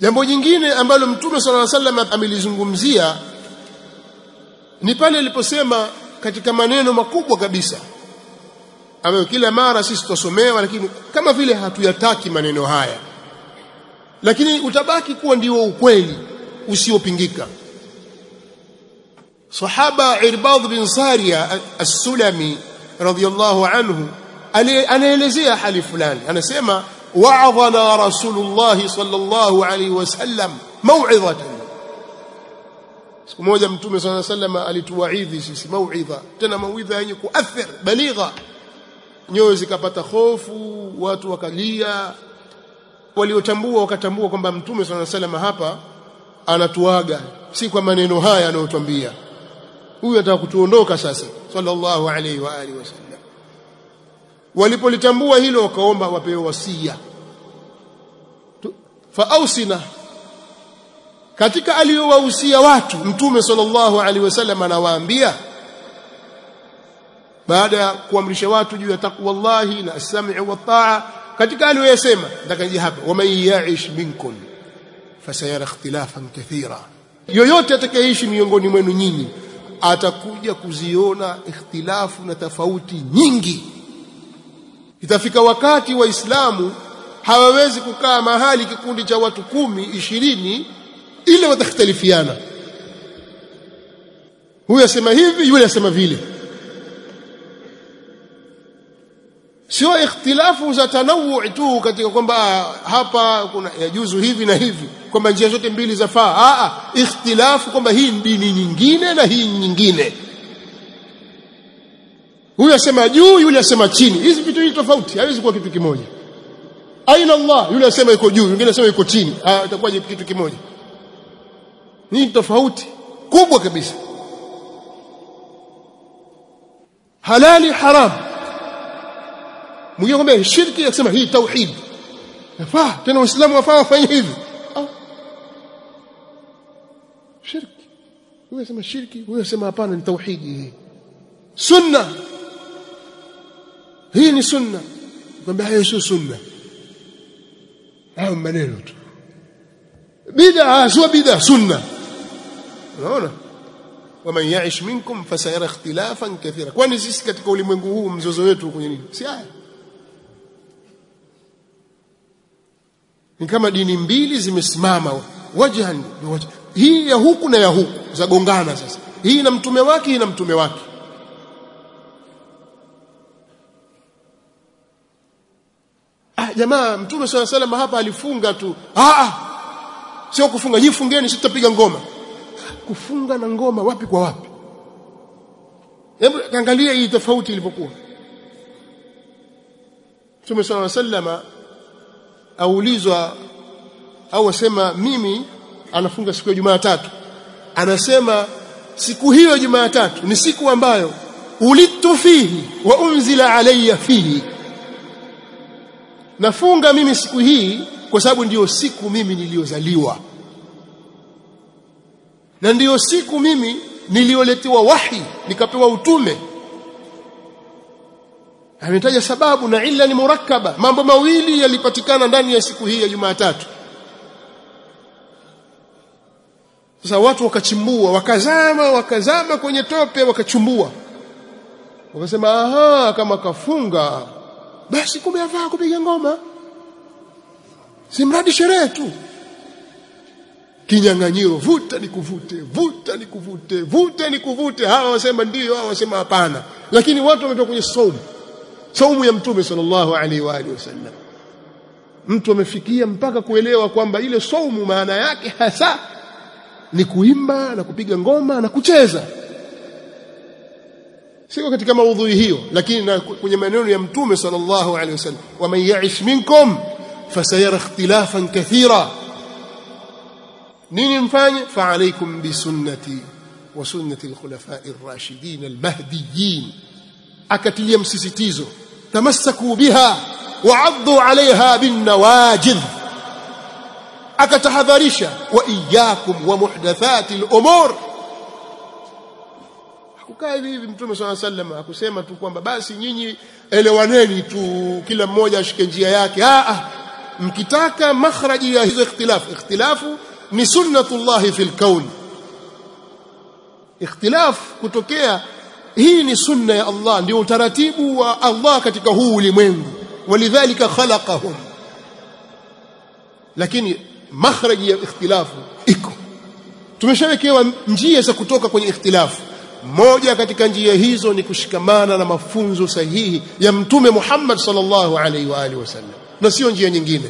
jambo jingine ambalo mtume sallallahu alayhi wasallam amelizungumzia ni pale aliposema katika maneno makubwa kabisa ambayo kila mara sisi tutasomewa lakini kama vile hatuyataki maneno haya lakini utabaki kuwa ndio ukweli usiopingika. Sahaba Irbad bin Saria as-Sulami radhiyallahu anhu anaelezea hali fulani. Anasema wa'adhana صلى الله عليه وسلم موعظه siku moja mtume sana sallama alituwaidhi sisi mau'idha tena mau'idha yenye kuathir baligha nyoyo zikapata hofu watu wakalia waliotambua wakatambua kwamba mtume sana alayhi hapa anatuaga si kwa maneno haya anayotwambia huyu anataka kutuondoka sasa sallallahu alayhi wa alihi wasallam walipolitambua hilo wakaomba wapewe wasia. Faausina katika aliyowahusia watu mtume sallallahu alaihi wasallam anawaambia baada ya kuamrisha watu juu ya taqwallahi na as-sam'i wa taa katika aliyosema ndakaje hapa waman ya'ish minkum fasayara ikhtilafan kathira. Yoyote atakayeishi miongoni mwenu nyinyi atakuja kuziona ikhtilafu na tofauti nyingi itafika wakati waislamu hawawezi kukaa mahali kikundi cha watu kumi ishirini ile watakhtalifiana huyu asema hivi yule asema vile. Sio ikhtilafu za tanawui tu katika kwamba hapa kuna ya juzu hivi na hivi kwamba njia zote mbili zafaa. A a ikhtilafu kwamba hii dini nyingine na hii nyingine huyu asema juu yule asema chini. Hizi vitu hivi tofauti haiwezi kuwa kitu kimoja. Aina Allah yule asema iko juu mwingine asema iko chini. Ah itakuwaje kitu kimoja? Ni tofauti kubwa kabisa. Halali haram. Mwingine kwamba shirki akisema hii tauhid. Yafaa tena waislamu wafaa wafanye hivi. Ah. shirki. Huyo asema shirki huyo asema hapana ni tauhidi hii. Sunna hii ni sunna. Kwamba hayo sio sunna. Hayo maneno tu. Bid'a sio bid'a sunna. Unaona? Waman ya'ish minkum fasayara ikhtilafan kathira. Kwani sisi katika ulimwengu huu mzozo wetu kwenye nini? Si haya. Ni kama dini mbili zimesimama. Wajhan hii ya huku na ya huku zagongana sasa. Hii na mtume wake hii na mtume wake jamaa mtume swalla salam hapa alifunga tu. Ah ah. Sio kufunga. Jifungeni fungeni sisi tutapiga ngoma. Kufunga na ngoma wapi kwa wapi? Hebu angalia hii tofauti ilipokuwa mtume swalla sallama aulizwa au asema mimi anafunga siku ya Jumatatu. Anasema siku hiyo ya Jumatatu ni siku ambayo ulitu fihi wa unzila alayya fihi nafunga mimi siku hii kwa sababu ndiyo siku mimi niliyozaliwa na ndiyo siku mimi niliyoletewa wahi nikapewa utume. Ametaja sababu na illa ni murakkaba. Mambo mawili yalipatikana ndani ya siku hii ya Jumatatu. Sasa watu wakachimbua wakazama wakazama kwenye tope wakachumbua. Wakasema aha kama kafunga basi kumbe avaa kupiga ngoma. Si mradi sherehe tu. Kinyang'anyiro vuta nikuvute vuta nikuvute vuta nikuvute hawa wasema ndio hawa wasema hapana. Lakini watu wametoka kwenye saumu. Saumu ya mtume sallallahu alaihi wa alihi wasallam. Mtu amefikia mpaka kuelewa kwamba ile saumu maana yake hasa ni kuimba na kupiga ngoma na kucheza siko katika maudhui hiyo lakini na kwenye maneno ya mtume sallallahu alaihi wasallam waman ya'ish minkum fasayara ikhtilafan kathira. Nini mfanye? Fa alaykum bi sunnati wa sunnati alkhulafa'i ar-rashidin al-mahdiyyin. Akatilia msisitizo tamassaku biha wa'addu 'alayha bin nawajidh akatahadharisha wa iyyakum wa muhdathati al-umur hakukaa hivi hivi mtume swalla sallam akusema tu kwamba basi nyinyi elewaneni tu kila mmoja ashike njia yake. Ah ah mkitaka makhraji ya hizo ikhtilafu. Ikhtilafu ni sunnatullah fil kaun ikhtilaf kutokea hii ni sunna ya Allah ndio utaratibu wa Allah katika huu ulimwengu. Walidhalika khalaqahum. Lakini makhraji ya ikhtilafu iko. Tumeshawekewa njia za kutoka kwenye ikhtilafu moja katika njia hizo ni kushikamana na mafunzo sahihi ya mtume Muhammad sallallahu alaihi wa alihi wasallam na sio njia nyingine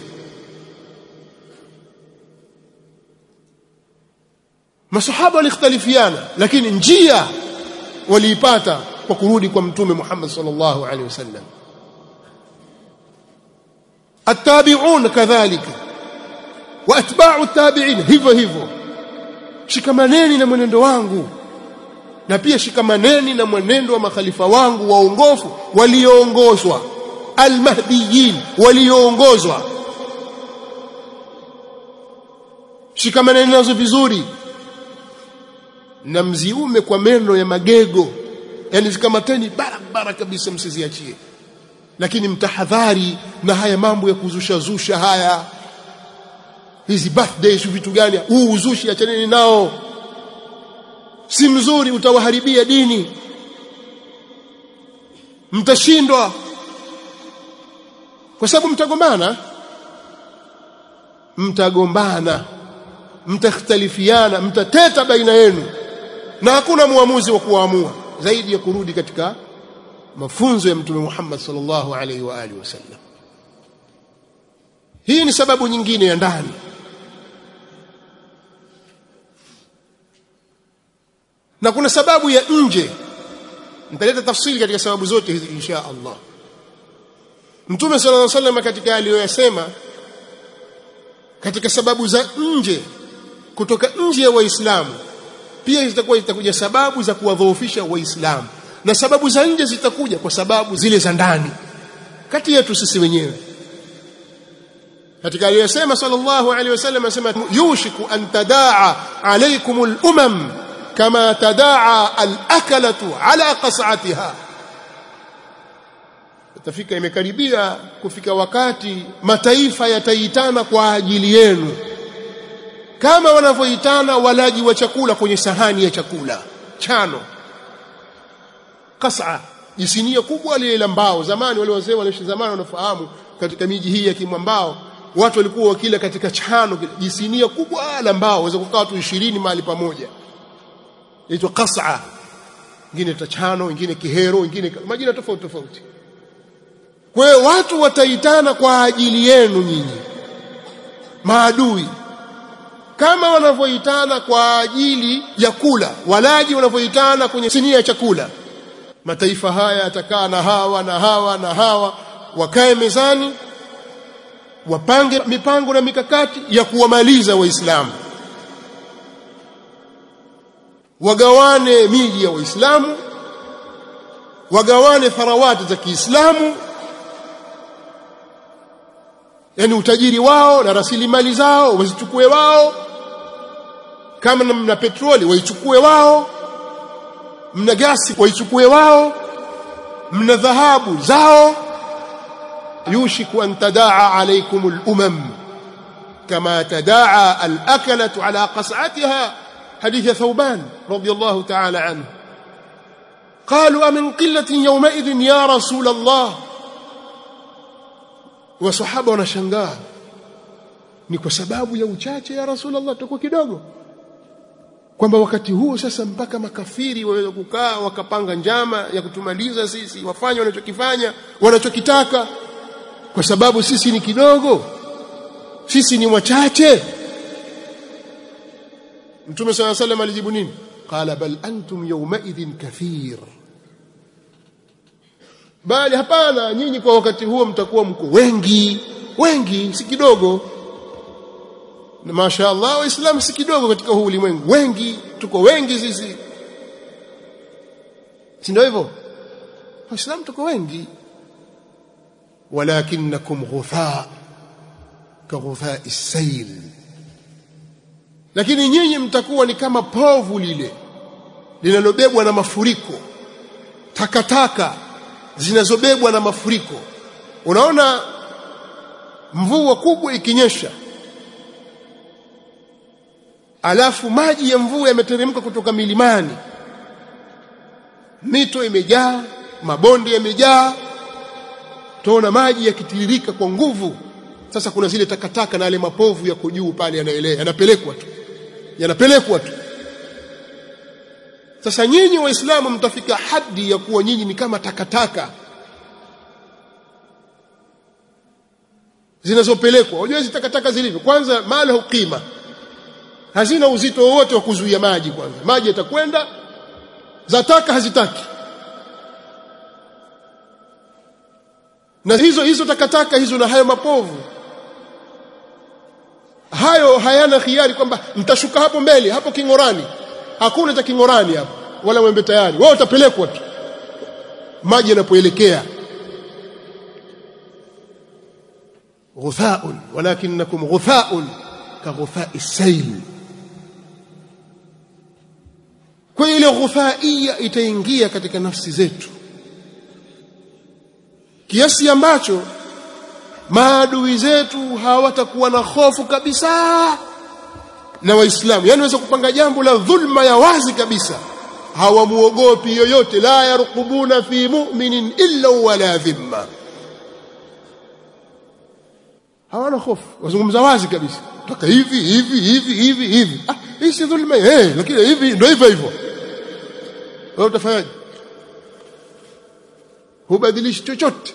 masahaba walikhtalifiana lakini njia waliipata kwa kurudi kwa mtume Muhammad sallallahu alaihi wasallam التابعون كذلك واتباع التابعين hivyo hivyo shikamaneni na mwenendo wangu na pia shikamaneni na mwenendo wa makhalifa wangu waongofu walioongozwa almahdiyin walioongozwa. Shikamaneni nazo vizuri. Na mziume kwa meno ya magego. Yani zikamateni barabara kabisa msiziachie. Lakini mtahadhari na haya mambo ya kuzusha zusha haya. Hizi birthdays vitu gani? Huu uzushi achaneni nao si mzuri utawaharibia dini. Mtashindwa. Kwa sababu mtagombana? Mtagombana. Mtakhtalifiana. Mtateta baina yenu. Na hakuna muamuzi wa kuamua zaidi ya kurudi katika mafunzo ya mtume Muhammad sallallahu alaihi wa alihi wasallam. Hii ni sababu nyingine ya ndani na kuna sababu ya nje. Nitaleta tafsiri katika sababu zote hizi insha Allah. Mtume sallallahu alaihi wasallam katika aliyoyasema katika sababu za nje kutoka nje ya waislamu pia zitakuwa zitakuja sababu za kuwadhoofisha waislamu. Na sababu za nje zitakuja kwa sababu zile za ndani. Kati yetu sisi wenyewe. Katika aliyosema sallallahu alaihi wasallam anasema yushiku an tadaa alaykumul umam kama tadaa al-akalatu ala qas'atiha itafika imekaribia kufika wakati mataifa yataitana kwa ajili yenu. Kama wanavyoitana walaji wa chakula kwenye sahani ya chakula chano kasa jisinia kubwa lile la mbao. Zamani wale wazee wale zamani wanafahamu katika miji hii ya kimwambao watu walikuwa wakila katika chano jisinia kubwa la mbao waweza kukaa watu 20 mahali pamoja inaitwa qas'a. Ingine tachano ingine kihero ingine majina tofauti tofauti. Kwa watu wataitana kwa ajili yenu nyinyi. Maadui. Kama wanavyoitana kwa ajili ya kula walaji wanavyoitana kwenye sinia ya chakula. Mataifa haya yatakaa na hawa na hawa na hawa wakae mezani wapange mipango na mikakati ya kuwamaliza waislamu wagawane miji ya waislamu wagawane farawati za Kiislamu yani utajiri wao na rasilimali zao wazichukue wao kama mna petroli waichukue wao mna gasi waichukue wao mna dhahabu zao. Yushiku an tadaa alaykum al-umam kama tadaa al-akalatu ala qas'atiha حديث ثوبان رضي الله تعالى عنه قالوا أمن قلة يومئذ يا رسول الله وصحابة ونشنغاه ni kwa sababu ya uchache ya rasulullah tutakuwa kidogo kwamba wakati huo sasa mpaka makafiri waweza kukaa wakapanga njama ya kutumaliza sisi wafanye wanachokifanya wanachokitaka kwa sababu sisi ni kidogo sisi ni wachache Mtume صلى الله عليه وسلم alijibu nini? Qala bal antum yawmaidhin kathir. Bali hapana nyinyi kwa wakati huo mtakuwa mko wengi, wengi si kidogo. Na mashaallah waislamu si kidogo katika huu ulimwengu. Wengi, tuko wengi sisi. Si ndio hivyo? Waislamu tuko wengi. Walakinakum ghutha ka ghutha as-sayl lakini nyinyi mtakuwa ni kama povu lile linalobebwa na mafuriko. Takataka zinazobebwa na mafuriko. Unaona mvua kubwa ikinyesha alafu maji ya mvua yameteremka kutoka milimani. Mito imejaa mabonde yamejaa tuona maji yakitiririka kwa nguvu. Sasa kuna zile takataka na yale mapovu yako juu pale yanaelea yanapelekwa tu yanapelekwa tu. Sasa nyinyi waislamu mtafika hadi ya kuwa nyinyi ni kama takataka zinazopelekwa. Unajua hizi takataka zilivyo? Kwanza mali qima? Hazina uzito wowote wa kuzuia maji kwanza. Maji yatakwenda zataka hazitaki. Na hizo hizo takataka hizo na hayo mapovu hayo hayana khiari kwamba mtashuka hapo mbele hapo kingorani hakuna cha kingorani hapo wala mwembe tayari wao utapelekwa tu maji yanapoelekea غثاء ولكنكم غثاء كغثاء السيل kwa ile ghuthaia itaingia katika nafsi zetu kiasi ambacho maadui zetu hawatakuwa na hofu kabisa na waislamu. Yani waweza kupanga jambo la dhulma ya wazi kabisa. Hawamuogopi yoyote. La yarqubuna fi mu'minin illa wala dhimma. Hawana hofu. Wazungumza wazi kabisa. Toka hivi hivi hivi hivi hivi. Ah hii si dhulma. Eh lakini hivi ndio hivyo hivyo. Wewe utafanyaje? Hubadilishi chochote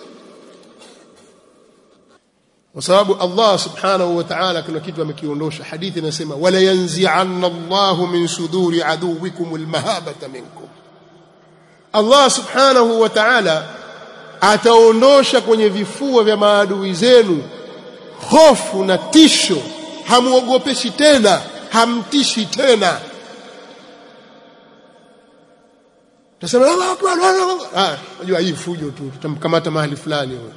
kwa sababu Allah subhanahu wa ta'ala kuna kitu amekiondosha. Hadithi inasema wala yanzi'anna Allah min suduri aduwikum almahabata minkum. Allah subhanahu wa ta'ala ataondosha kwenye vifua vya maadui zenu hofu na tisho. Hamuogopeshi tena hamtishi tena. Tasema Allahu akbar ah unajua hii fujo tu tutamkamata mahali fulani huyo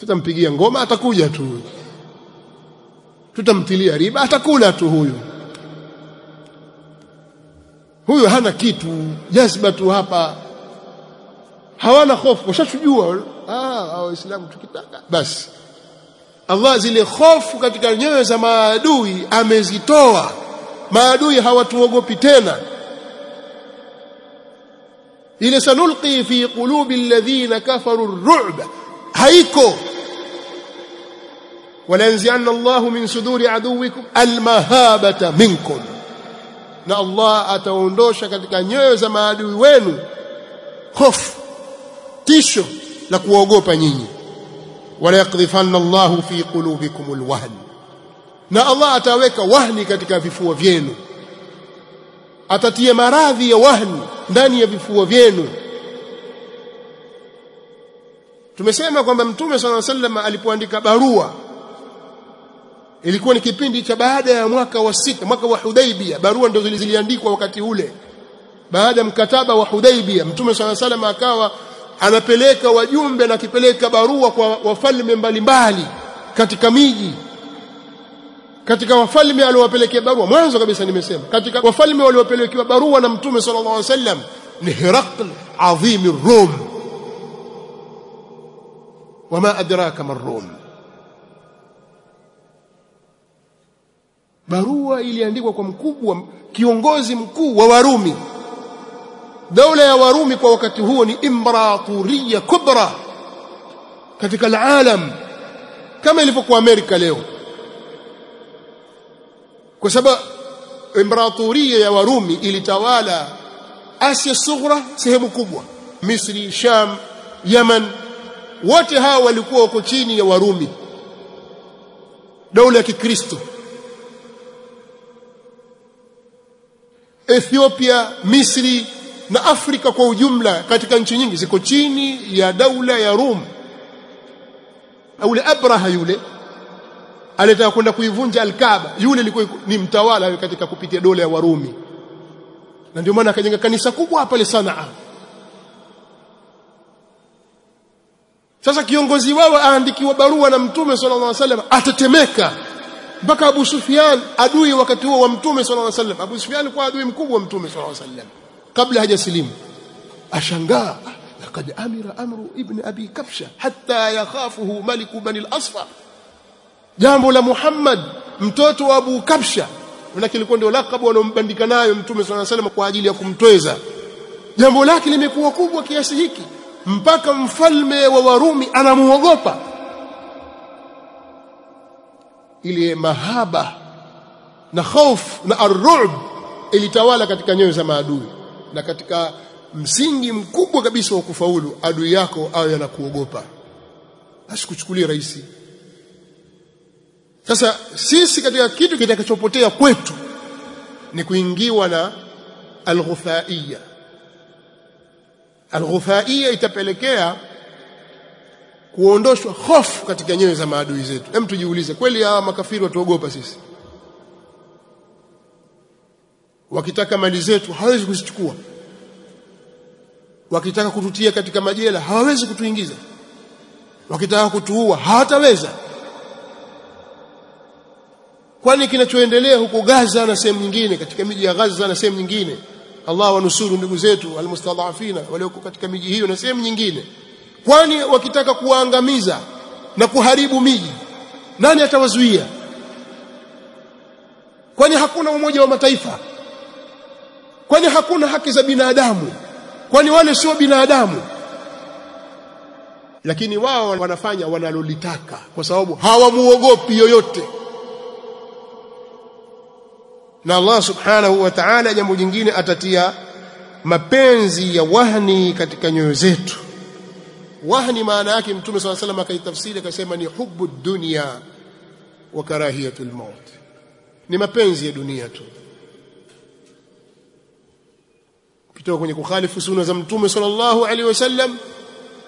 tutampigia ngoma atakuja tu. Tutamtilia riba atakula tu huyu. Huyu hana kitu. Jazba tu hapa. Hawana hofu. Washachujua ah waislamu tukitaka. Basi. Allah zile hofu katika nyoyo za maadui amezitoa. Maadui hawatuogopi tena. Ile sanulqi fi qulubi alladhina kafaru ar-ru'ba haiko. Walanzi'anna Allah min suduri aduwikum almahabata minkum. Na Allah ataondosha katika nyoyo za maadui wenu hofu tisho la kuogopa nyinyi. Wala yakdhifanna Allah fi qulubikum alwahn na Allah ataweka wahni katika vifua vyenu. Atatia maradhi ya wahni ndani ya vifua vyenu tumesema kwamba mtume swalla sallam alipoandika barua ilikuwa ni kipindi cha baada ya mwaka wa sita mwaka wa Hudaibia barua ndio ziliandikwa wakati ule. Baada ya mkataba wa Hudaibia mtume swalla sallam akawa anapeleka wajumbe na akipeleka barua kwa wafalme mbalimbali katika miji. Katika wafalme aliowapelekea barua mwanzo kabisa nimesema katika wafalme waliopelekewa barua na mtume sallallahu alaihi wasallam ni Herakl adhimi Rum wama adraka marrum barua iliandikwa kwa mkubwa kiongozi mkuu wa Warumi. Daula ya Warumi kwa wakati huo ni imperatoria kubra katika alalam kama ilivyokuwa Amerika leo. Kwa sababu imperatoria ya Warumi ilitawala Asia Sughra sehemu kubwa Misri Sham Yaman wote hao walikuwa wako chini ya Warumi. Daula ya Kikristo. Ethiopia Misri na Afrika kwa ujumla katika nchi nyingi ziko chini ya daula ya Rum ule Abraha yule alitaka kwenda kuivunja Al-Kaaba. Yule alikuwa ni mtawala katika kupitia dola ya Warumi. Na ndio maana akajenga kanisa kubwa pale Sanaa sasa kiongozi wao aandikiwa barua na mtume sallallahu alaihi wasallam atetemeka. Mpaka Abu Sufyan adui wakati huo wa mtume sallallahu alaihi wasallam. Abu Sufyan kwa adui mkubwa wa mtume sallallahu alaihi wasallam kabla hajasilimu. Ashangaa laqad amira amru ibn abi kabsha hatta yakhafuhu malik bani al-asfa jambo la Muhammad mtoto wa Abu Kabsha na kilikuwa ndio lakabu wanaombandika nayo mtume sallallahu alaihi wasallam kwa ajili ya kumtweza. Jambo lake limekuwa kubwa kiasi hiki mpaka mfalme wa Warumi anamuogopa. Ile mahaba na hofu na arru'b ilitawala katika nyoyo za maadui na katika msingi mkubwa kabisa wa kufaulu adui yako awe anakuogopa. Asikuchukulie rahisi. Sasa sisi katika kitu kitakachopotea kwetu ni kuingiwa na alghufaiya alghufaiya itapelekea kuondoshwa hofu katika nyoyo za maadui zetu. Hem tujiulize kweli hawa makafiri watuogopa sisi? Wakitaka mali zetu hawezi kuzichukua. Wakitaka kututia katika majela hawawezi kutuingiza. Wakitaka kutuua hawataweza. Kwani kinachoendelea huko Gaza na sehemu nyingine katika miji ya Gaza na sehemu nyingine Allah wanusuru ndugu zetu almustadhafina walioko katika miji hiyo na sehemu nyingine. Kwani wakitaka kuwaangamiza na kuharibu miji nani atawazuia? Kwani hakuna umoja wa mataifa? Kwani hakuna haki za binadamu? Kwani wale sio binadamu? Lakini wao wanafanya wanalolitaka kwa sababu hawamuogopi yoyote na Allah subhanahu wa ta'ala jambo jingine atatia mapenzi ya wahni katika nyoyo zetu. Wahni maana yake mtume swalla salam akaitafsiri akasema ni hubbu dunya wa karahiyatu maut. Ni mapenzi ya dunia tu. Kutoka kwenye kukhalifu sunna za mtume sallallahu alaihi wasallam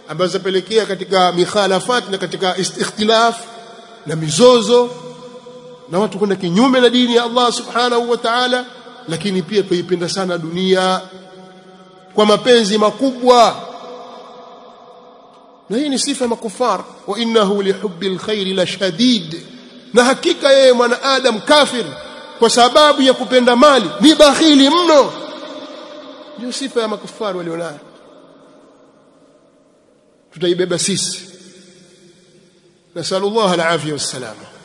ambazo zapelekea katika mikhalafat na katika istikhtilaf na mizozo na watu kwenda kinyume na dini ya Allah subhanahu wa ta'ala lakini pia tuipenda sana dunia kwa mapenzi makubwa. Na hii ni sifa ya makufar. Wa innahu lihubbil khairi la shadid. Na hakika yeye mwanadamu kafir kwa sababu ya kupenda mali ni bakhili mno. Ndio sifa ya makufar walionayo. Tutaibeba sisi. Nasallallahu alafia wassalama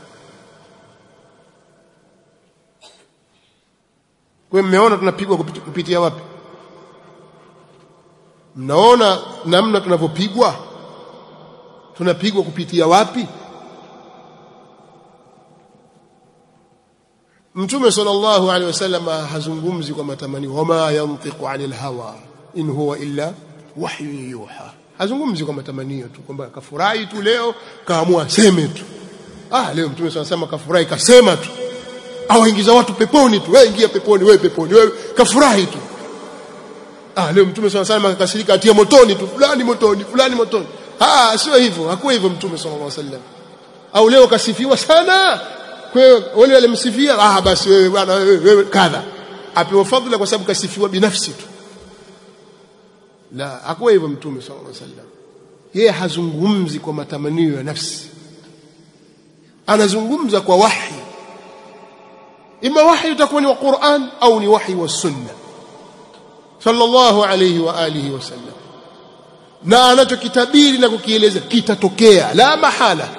kwa mmeona tunapigwa kupitia wapi? Mnaona namna tunavyopigwa? Tunapigwa kupitia wapi? Mtume sallallahu alaihi wasallam hazungumzi kwa matamanio wama yantiqu anil hawa in huwa illa wahyu yuha. Hazungumzi kwa matamanio tu kwamba kafurahi tu leo kaamua seme tu. Ah leo Mtume sallallahu alaihi wasallam kafurahi kasema tu awaingiza watu peponi tu. Wewe ingia peponi wewe peponi wewe kafurahi tu. Ah leo Mtume sallallahu alaihi akakasirika atia motoni tu. Fulani motoni fulani motoni. Ah sio hivyo hakuwa hivyo Mtume sallallahu alaihi wasallam au leo kasifiwa sana? Kwa wale walimsifia ah basi wewe bwana wewe, wewe kadha. Apewa fadhila kwa sababu kasifiwa binafsi tu. La hakuwa hivyo mtume sallallahu alaihi wasallam yeye hazungumzi kwa matamanio ya nafsi. Anazungumza kwa wahi ima وحي utakuwa wa Qur'an au ni wahi wa sunna. Sallallahu alayhi wa alihi wasallam na anachokitabiri na kukieleza kitatokea. La mahala.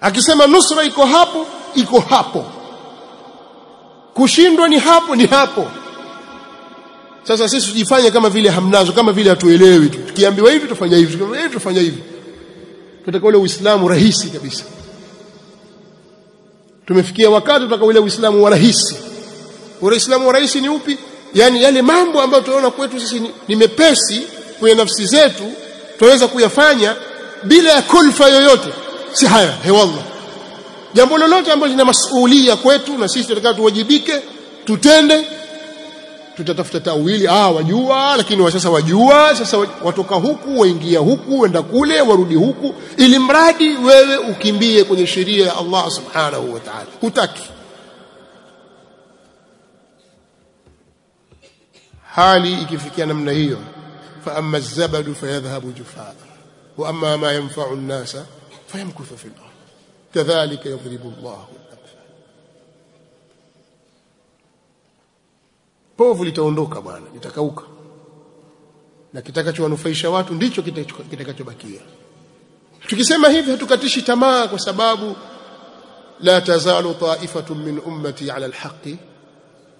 Akisema nusra iko hapo iko hapo. Kushindwa ni hapo ni hapo. Sasa sisi tujifanye kama vile hamnazo kama vile hatuelewi tu. Tukiambiwa hivi tufanya hivi tufanya hivi tutakuwa uislamu rahisi kabisa tumefikia wakati tutaka uislamu wa rahisi. Uislamu wa rahisi ni upi? Yani yale mambo ambayo tunaona kwetu sisi ni, ni mepesi kwenye nafsi zetu tunaweza kuyafanya bila ya kulfa yoyote. Si haya hewallah jambo lolote ambalo lina masuhulia kwetu na sisi tunataka tuwajibike tutende tutatafuta tawili. Ah wajua lakini sasa wajua. Sasa watoka huku waingia huku wenda kule warudi huku ili mradi wewe ukimbie kwenye sheria ya Allah subhanahu wa ta'ala. Hutaki. Hali ikifikia namna hiyo fa amma az-zabadu fayadhhabu jufaa wa amma ma yanfa'u an-nasa fayamkuthu fil ardh kadhalika yadhribu Allahu povu litaondoka bwana litakauka. Na kitakachowanufaisha watu ndicho kitakachobakia. Tukisema hivi hatukatishi tamaa kwa sababu la tazalu ta'ifatun min ummati ala alhaqi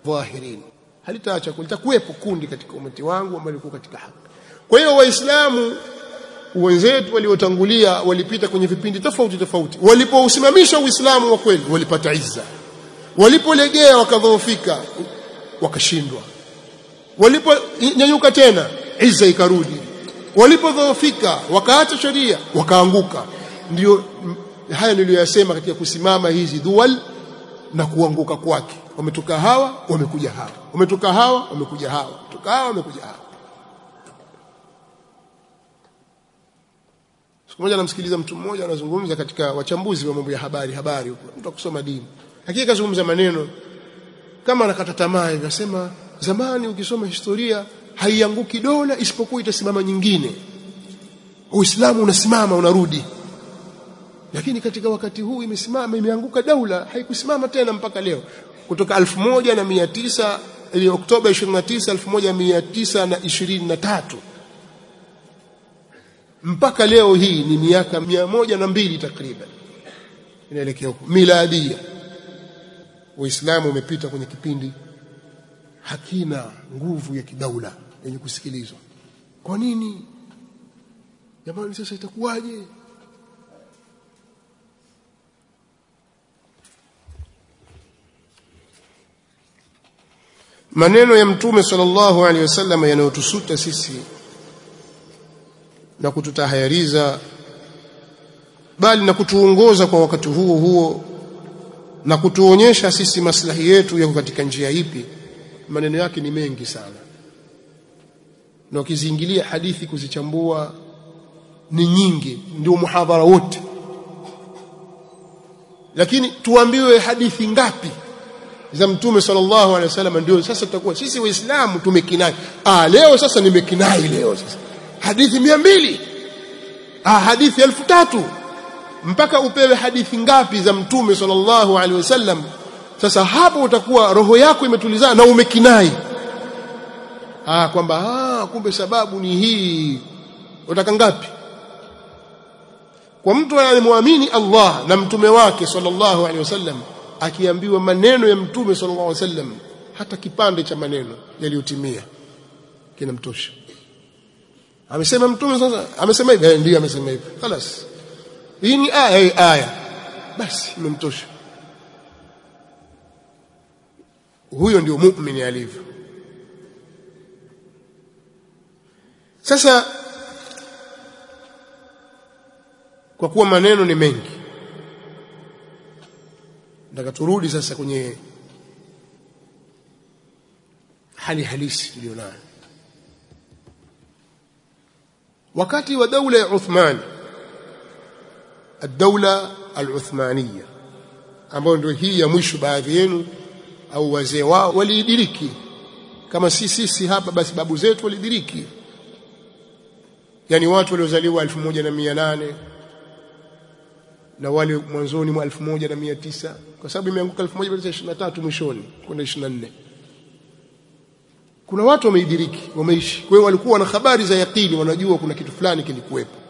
dhahirin halitaacha kulitakuwepo kundi katika umati wangu ambao liko katika haki. Kwa hiyo waislamu wenzetu waliotangulia walipita kwenye vipindi tofauti tofauti. Walipousimamisha uislamu wa kweli walipata izza. Walipolegea wakadhoofika wakashindwa. Waliponyanyuka tena izza ikarudi. Walipodhoofika wakaacha sheria wakaanguka. Ndio haya niliyoyasema katika kusimama hizi dual na kuanguka kwake. Wametoka hawa wamekuja hawa. Wametoka hawa wamekuja hawa. Wametoka hawa wamekuja hawa. Siku moja namsikiliza mtu mmoja anazungumza katika wachambuzi wa mambo ya habari habari huko. Mtu akusoma dini. Hakika kazungumza maneno kama anakata tamaa anasema asema zamani ukisoma historia haianguki dola isipokuwa itasimama nyingine. Uislamu unasimama unarudi. Lakini katika wakati huu imesimama imeanguka daula haikusimama tena mpaka leo. Kutoka 1900 ile Oktoba 29 1923 mpaka leo hii ni miaka mia moja na mbili takriban. Inaelekea huko. Miladia Uislamu umepita kwenye kipindi hakina nguvu ya kidaula yenye kusikilizwa. Kwa nini? Jamani sasa itakuwaje? Maneno ya mtume sallallahu alaihi wasallam yanayotusuta sisi na kututahayariza bali na kutuongoza kwa wakati huo huo na kutuonyesha sisi maslahi yetu yako katika njia ipi maneno yake ni mengi sana. Na ukiziingilia hadithi kuzichambua ni nyingi ndio muhadhara wote. Lakini tuambiwe hadithi ngapi za mtume sallallahu alaihi wasallam ndio sasa tutakuwa sisi waislamu tumekinai. Ah leo sasa nimekinai leo sasa. Hadithi mia mbili. Ah hadithi elfu tatu mpaka upewe hadithi ngapi za mtume sallallahu alaihi wasallam sasa hapo utakuwa roho yako imetulizana na umekinai ah kwamba ah kumbe sababu ni hii utaka ngapi kwa mtu anayemwamini Allah na mtume wake sallallahu alaihi wasallam akiambiwa maneno ya mtume sallallahu alaihi wasallam hata kipande cha maneno yaliyotimia kinamtosha amesema mtume sasa amesema hivi ndio amesema hivi خلاص hii ni aya hii aya. Basi imemtosha. Huyo ndio muumini alivyo. Sasa kwa kuwa maneno ni mengi nataka turudi sasa kwenye hali halisi iliyonayo wakati wa daula ya Uthman ad-daula ambayo ndio hii ya mwisho baadhi yenu au wazee wao waliidiriki. Kama si sisi hapa basi babu zetu walidiriki. Yani watu waliozaliwa 1800 na wale mwanzoni mwa 1900 kwa sababu imeanguka 1923 mwishoni kwenda 24 kuna watu wameidiriki wameishi. Kwa hiyo walikuwa na habari za yakini wanajua kuna kitu fulani kilikuwepo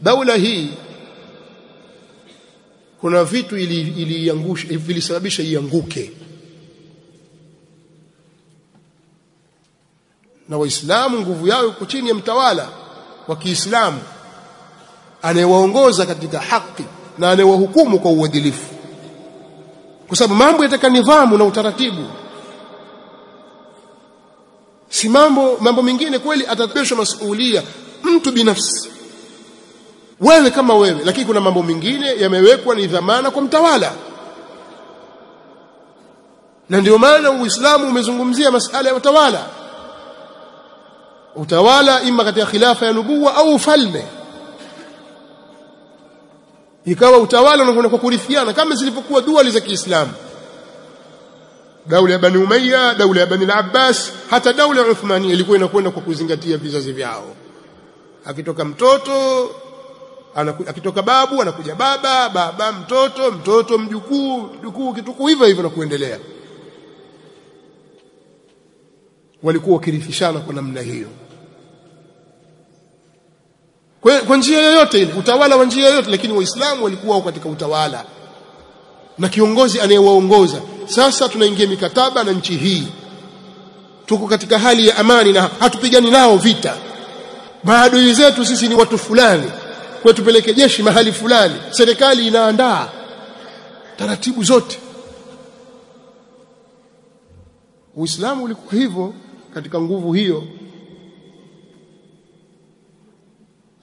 daula hii kuna vitu iliangusha ili vilisababisha ianguke. Na waislamu nguvu yao iko chini ya mtawala wa Kiislamu anayewaongoza katika haki na anayewahukumu kwa uadilifu. Kwa sababu mambo yataka nidhamu na utaratibu. Si mambo mambo mengine kweli atapeshwa masuhulia mtu binafsi wewe kama wewe. Lakini kuna mambo mengine yamewekwa ni dhamana kwa mtawala. Na ndio maana uislamu umezungumzia masala ya utawala. Utawala ima katika khilafa ya nubuwa au ufalme. Ikawa utawala unakwenda kwa kurithiana kama zilivyokuwa duali za Kiislamu. Daula ya Bani Umayya daula ya Bani al-Abbas hata daula ya Uthmani ilikuwa inakwenda kwa kuzingatia vizazi vyao. Akitoka mtoto akitoka babu anakuja baba baba mtoto mtoto mjukuu mjukuu kitukuu hivyo hivyo na kuendelea. Walikuwa wakirithishana kwa namna hiyo. Kwa, njia yoyote ile utawala wa njia yoyote lakini waislamu walikuwa katika utawala. Na kiongozi anayewaongoza. Sasa tunaingia mikataba na nchi hii. Tuko katika hali ya amani na hatupigani nao vita. Maadui zetu sisi ni watu fulani kwa tupeleke jeshi mahali fulani serikali inaandaa taratibu zote. Uislamu ulikuwa hivyo katika nguvu hiyo.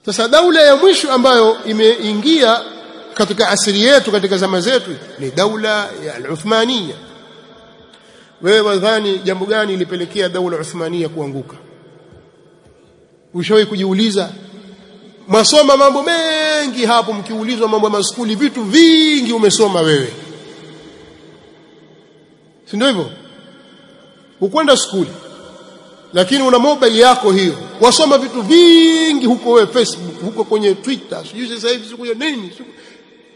Sasa daula ya mwisho ambayo imeingia katika asili yetu katika zama zetu ni daula ya al-Uthmania wewe wadhani jambo gani ilipelekea daula Uthmania kuanguka? Ushawahi kujiuliza masoma mambo mengi hapo mkiulizwa mambo ya maskuli vitu vingi umesoma wewe. Si ndio hivyo? Ukwenda skuli lakini una mobile yako hiyo. Wasoma vitu vingi huko wewe Facebook huko kwenye Twitter sijui sasa hivi siku nini siku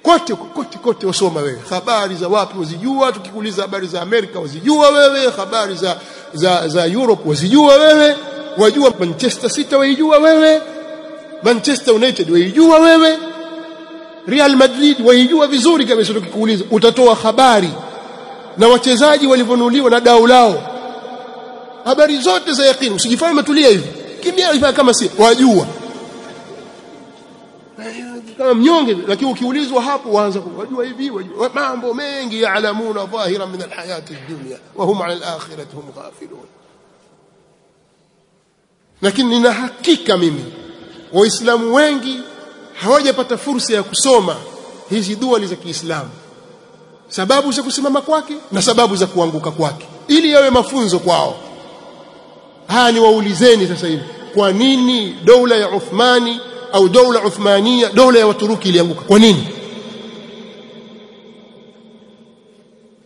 kote kote kote wasoma wewe. Habari za wapi wazijua tukikuuliza habari za Amerika wazijua wewe habari za za za Europe wazijua wewe wajua Manchester City waijua wewe Manchester United waijua wewe Real Madrid waijua vizuri kabisa. Tukikuuliza utatoa habari na wachezaji walivyonuliwa na dau lao? Habari zote za yakini usijifanye umetulia hivi. Kimya ifanye kama si wajua. Kama mnyonge lakini ukiulizwa hapo waanza kujua hivi wajua. Mambo mengi yaalamuna dhahira min alhayati dunya wa hum ala alakhirati hum ghafilun. Lakini nina hakika mimi waislamu wengi hawajapata fursa ya kusoma hizi dua za Kiislamu. Sababu za kusimama kwake na sababu za kuanguka kwake. Ili yawe mafunzo kwao. Haya ni waulizeni sasa hivi kwa nini dola ya Uthmani au dola Uthmania dola ya Waturuki ilianguka? Kwa nini?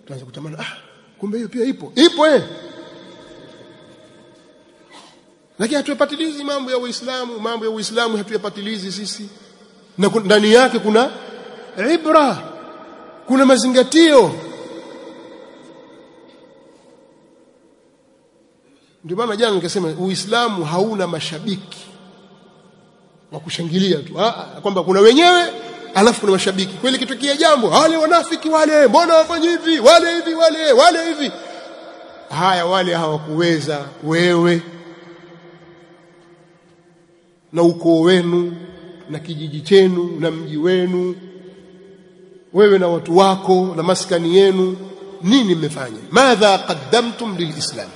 Tuanza kutamana ah kumbe hiyo pia ipo. Ipo eh lakini hatuyapatilizi mambo ya Uislamu mambo ya Uislamu hatuyapatilizi sisi. Na ndani yake kuna ibra kuna mazingatio. Ndio maana jana nikasema Uislamu hauna mashabiki. Wa kushangilia tu. Ah kwamba kuna wenyewe alafu kuna mashabiki. Kweli kitokea jambo wale wanafiki wale mbona wafanye hivi? Wale hivi wale wale hivi. Haya wale hawakuweza wewe na ukoo wenu na kijiji chenu na mji wenu wewe na watu wako na maskani yenu nini mmefanya? Madha qaddamtum lilislam.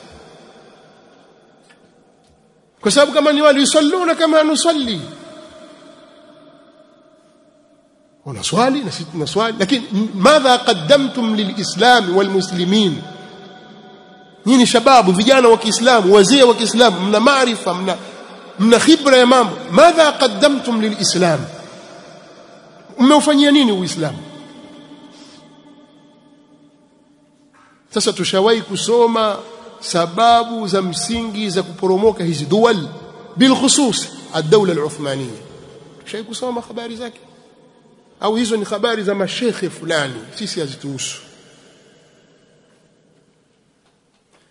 Kwa sababu kama ni wali yusalluna kama nusalli. Wanaswali na sisi tunaswali lakini madha qaddamtum lilislam walmuslimin. Nyinyi shababu? Vijana wa Kiislamu wazee wa Kiislamu mna maarifa mna mna khibra ya mambo madha qaddamtum lilislam? Mmeufanyia nini uislamu sasa tushawahi kusoma sababu za msingi za kuporomoka hizi duwal bilkhusus ad-dawla al-uthmaniyya. Tushawahi kusoma habari zake? Au hizo ni habari za mashekhe fulani sisi hazituhusu.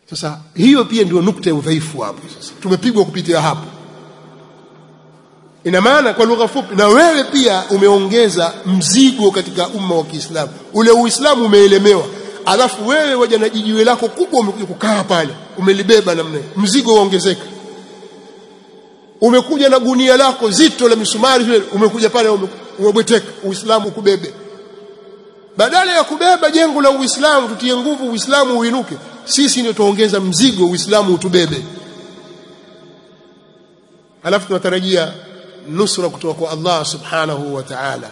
Sasa hiyo pia ndio nukta ya udhaifu hapo sasa. Tumepigwa kupitia hapo ina maana kwa lugha fupi na wewe pia umeongeza mzigo katika umma wa Kiislamu. Ule uislamu umeelemewa. Alafu wewe waja na jijiwe lako kubwa umekuja kukaa pale umelibeba namna mzigo waongezeka. Umekuja na gunia lako zito la misumari umekuja pale umebweteka. Uislamu kubebe. Badala ya kubeba jengo la uislamu tutie nguvu uislamu uinuke. Sisi ndio tuongeza mzigo uislamu utubebe. Alafu tunatarajia nusra kutoka kwa Allah subhanahu wa ta'ala.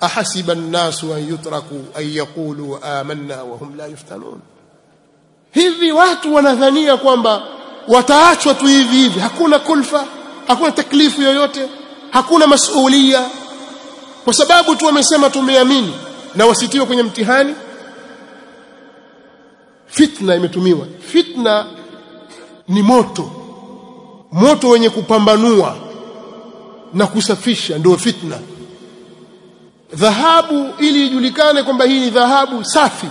Ahasiba an-nasu an yutraku an yaqulu amanna wa hum la yuftanun. Hivi watu wanadhania kwamba wataachwa tu hivi hivi hakuna kulfa hakuna taklifu yoyote hakuna masuhulia kwa sababu tu wamesema tumeamini na wasitiwe kwenye mtihani. Fitna imetumiwa. Fitna ni moto. Moto wenye kupambanua na kusafisha ndio fitna. Dhahabu ili ijulikane kwamba hii ni dhahabu safi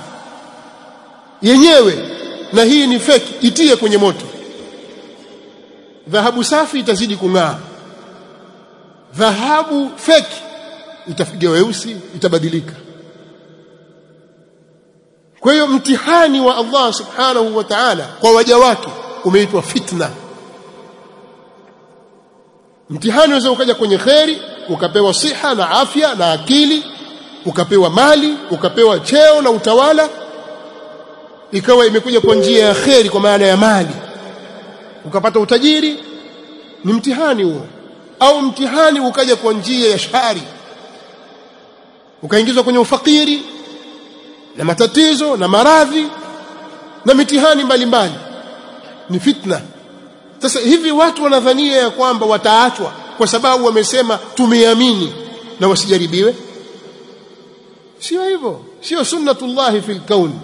yenyewe na hii ni fake itie kwenye moto. Dhahabu safi itazidi kung'aa. Dhahabu fake itafiga weusi itabadilika. Kwa hiyo mtihani wa Allah subhanahu wa ta'ala kwa waja wake umeitwa fitna mtihani unaweza ukaja kwenye kheri ukapewa siha na afya na akili ukapewa mali ukapewa cheo na utawala ikawa imekuja kwa njia ya kheri kwa maana ya mali. Ukapata utajiri ni mtihani huo. Au mtihani ukaja kwa njia ya shari. Ukaingizwa kwenye ufakiri na matatizo na maradhi na mitihani mbalimbali. Ni fitna sasa hivi watu wanadhania ya kwamba wataachwa kwa sababu wamesema tumeamini na wasijaribiwe. Sio hivyo. Sio sunnatullahi fil kauni